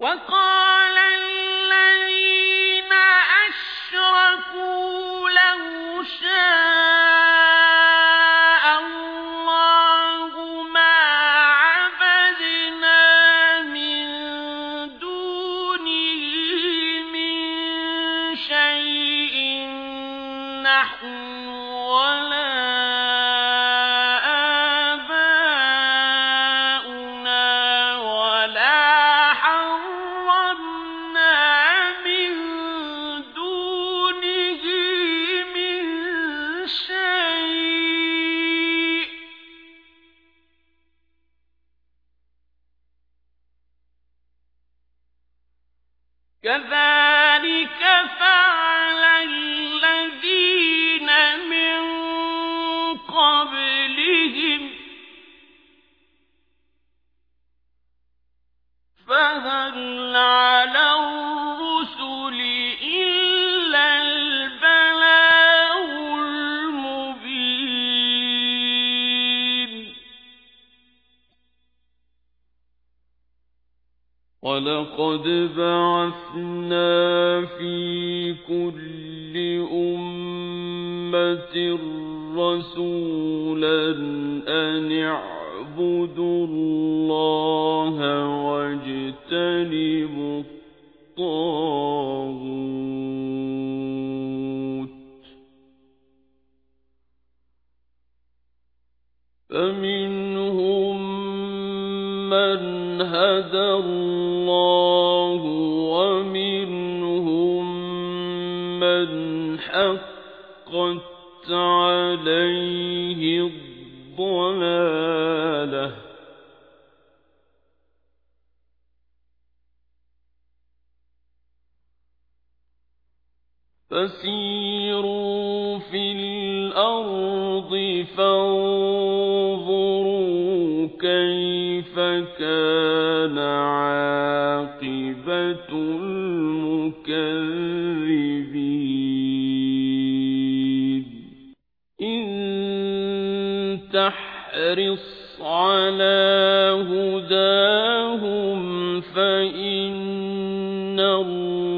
وقال الذين أشركوا لو شاء الله ما عبدنا من دونه من شيء نحن كذلك ولقد بعثنا في كل أمة رسولا أن اعبدوا الله واجتنبوا الطاغوت هدى الله ومنهم من حقت عليه الضلاله فسيروا في الأرض فانظروا كيف كان عاقبة المكذبين. إن تحرص على هداهم فإن الله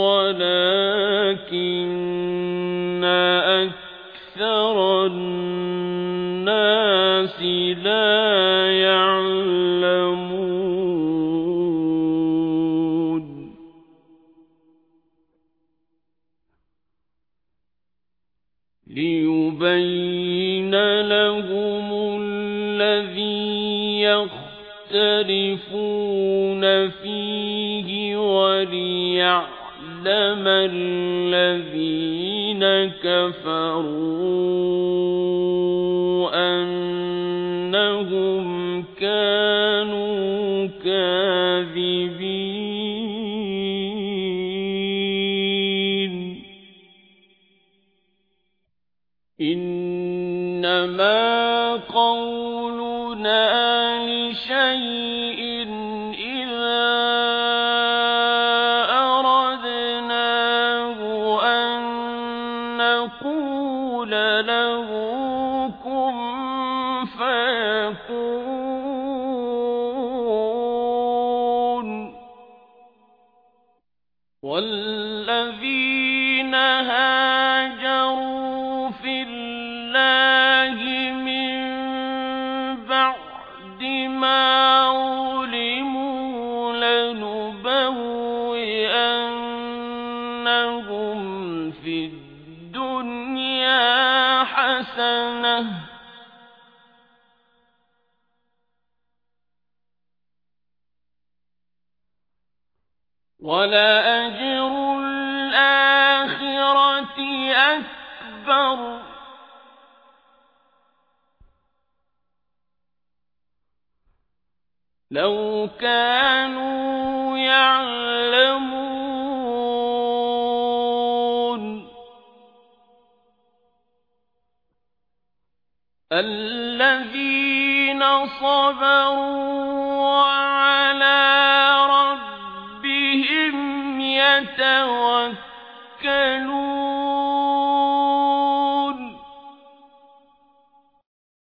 ولكن أكثر الناس لا يعلمون ليبين لهم الذي يختلفون فيه وليعلم الذين كفروا أنهم كانوا كاذبين إنما قولنا والذين هاجروا في الله من بعد ما ظلموا لنبوئنهم ولأجر الآخرة أكبر لو كانوا يعلمون الذين صبروا توكلوا